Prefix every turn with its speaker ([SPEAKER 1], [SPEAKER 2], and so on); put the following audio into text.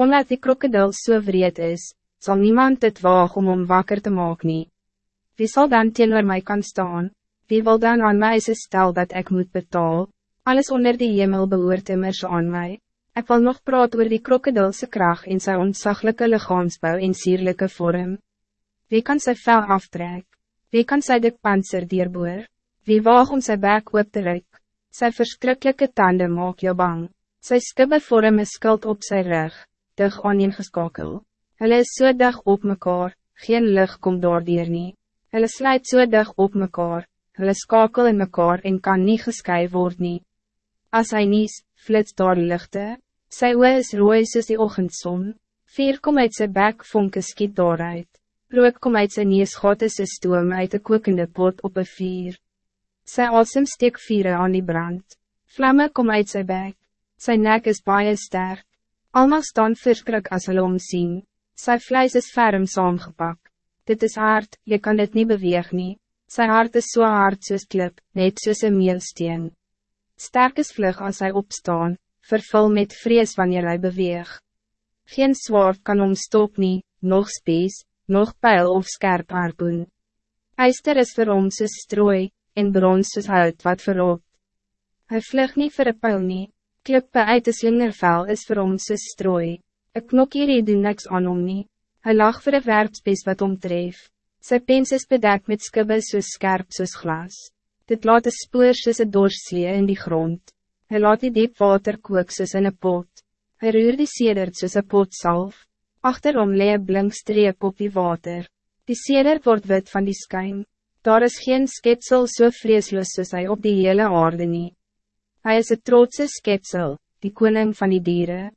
[SPEAKER 1] Omdat die krokodil so wreed is, zal niemand het waag om om wakker te maken. nie. Wie zal dan teenoor mij kan staan? Wie wil dan aan mij ze stel dat ik moet betalen? Alles onder die hemel behoort immers aan mij. Ik wil nog praat oor die krokodilse kracht in zijn ontzaglijke lichaamsbouw in sierlijke vorm. Wie kan zijn vel aftrek? Wie kan sy dik panzer dierboer? Wie waag om zijn bek op te ruk? Sy verschrikkelijke tanden maak jou bang. Sy skibbe vorm een skuld op zijn rug, dig aaneengeskakel. Hulle is so dig op mekaar, geen lucht komt door dier nie. Hulle sluit so dig op mekaar, hulle skakel in mekaar en kan niet geskei word nie. As hy nies, flits daar lichte, sy oe is rooi soos die ochendson, vier kom uit sy bek vonke skiet daaruit, rook kom uit sy neesgate sy stoom uit de kokende pot op een vier. Sy asem steek vieren aan die brand, vlamme kom uit sy bek, sy nek is baie sterk, allemaal staan verskrik as hulle omsien. Sy vlees is ferm saamgepak. Dit is hard, je kan dit niet beweeg nie. Sy hart is so hard soos klip, net soos een meelsteen. Sterk is vlug als hij opstaan, vervul met vrees wanneer hij beweeg. Geen zwaard kan omstop nie, nog spies, nog pijl of skerp harpoen. Eister is vir hom soos strooi, en brons soos hout wat verroopt. Hij vlug niet voor een pijl nie, klippe uit de slingervel is vir hom soos strooi. Een knokkie doen niks aan hom nie. Hy lag vir een werpspees wat omtref. Sy pens is bedekt met skibbe soos skerp soos glas. Dit laat een spoor soos een doorslee in die grond. Hij laat die diep water kook soos in een pot. Hij roer die sedert soos een pot salf. Achterom lee een blink streep op die water. Die sedert wordt wit van die skyn. Daar is geen sketsel so vreesloos soos hy op die hele aarde nie. Hij is een trotse sketsel, die koning van die dieren.